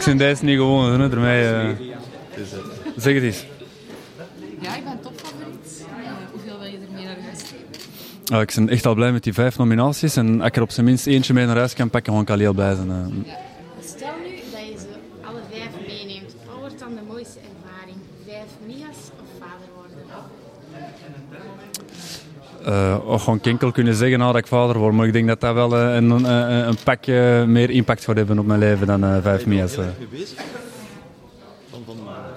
Ik ben deze niet gewoon, hè, door mij... eh, zeg het eens. Ja, ik ben topfavoriet. Eh, hoeveel wil je ermee naar huis nemen? Ja, ik ben echt al blij met die vijf nominaties. En als ik er op zijn minst eentje mee naar huis kan pakken, dan kan ik al heel blij zijn. Stel nu dat je ze alle vijf meeneemt. Wat wordt dan de mooiste ervaring? Vijf migas of vader worden? Eh, ook gewoon kenkel kunnen zeggen nou, dat ik vader word. Maar ik denk dat dat wel eh, een, een, een, pakje meer impact gaat hebben op mijn leven dan eh, vijf mia's. eh. mee bezig? Van, van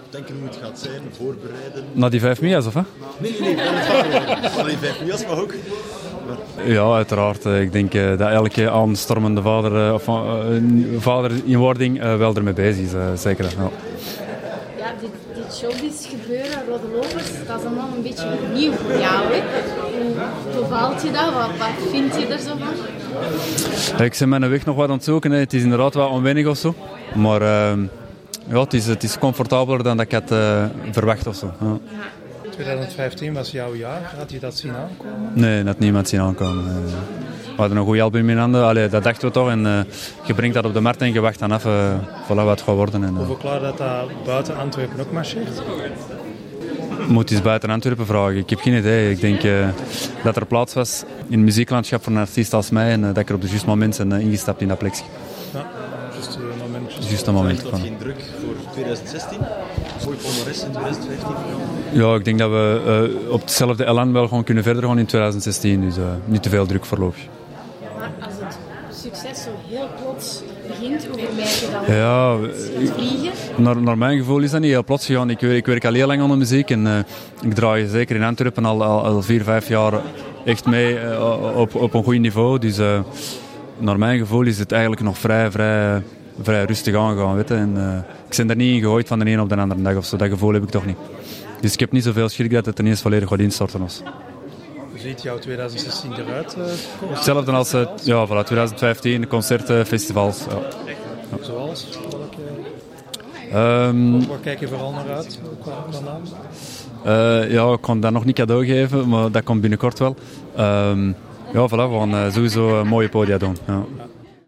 denken hoe het gaat zijn, voorbereiden. Na die vijf mia's, of hè? Nee, nee, nee, vader. Alleen vijf maar ook. Ja, uiteraard. Ik denk dat elke aanstormende vader, of vader in wording wel ermee bezig is. zeker. Ja. Dit, dit showbiz gebeuren, Rode Lopers, dat is allemaal een beetje nieuw voor jou. Hè? Hoe bevalt je dat? Wat, wat vind je er zo van? Ik ben mijn weg nog wat aan het zoeken. Hè. Het is inderdaad wel onwennig of zo. Maar eh, ja, het, is, het is comfortabeler dan dat ik had eh, verwacht of zo. Ja. 2015 was jouw jaar. Had je dat zien aankomen? Nee, dat niemand zien aankomen. Eh, we hadden een goed album in handen, Allee, dat dachten we toch. En eh, je brengt dat op de markt en je wacht dan af eh voilà, wat het gaat worden. En, eh, Hoeveel klaar dat dat buiten Antwerpen ook marcheert? moet eens buiten Antwerpen vragen. Ik heb geen idee. Ik denk eh, dat er plaats was in het muzieklandschap voor een artiest als mij. En dat ik er op de juiste moment ben ingestapt in dat plekje. Ja, juist een momentje. Juist een moment. Is dat van. geen druk voor 2016? Mooi palmares in 2015. Ja, ik denk dat we eh, op hetzelfde elan wel gewoon kunnen verder gaan in 2016. Dus eh, niet te veel druk voorlopig. Als succes zo heel plots begint, hoe vermijd je dan Ja, het vliegen? Naar, naar mijn gevoel is dat niet heel plots gegaan. Ik, ik werk al heel lang aan de muziek en eh, ik draai zeker in Antwerpen al, al, al vier, vijf jaar echt mee eh, op, op een goed niveau. Dus eh, naar mijn gevoel is het eigenlijk nog vrij, vrij, vrij rustig aangegaan. Weet je. En, ik ben er niet in gegooid van de een op de andere dag of zo. Dat gevoel heb ik toch niet. Dus ik heb niet zoveel schrik dat het ineens volledig gaat instorten. Hoe ziet jouw 2016 eruit? eh? Hetzelfde als eh, ja, voilà, 2015, concerten, festivals. Ja. Zoals? Welke, Ehm, waar kijk je vooral naar uit qua, qua naam? Eh, ja, ik kon dat nog niet cadeau geven, maar dat komt binnenkort wel. Ehm, ja, voilà, we gaan sowieso een mooie podia doen. Ja.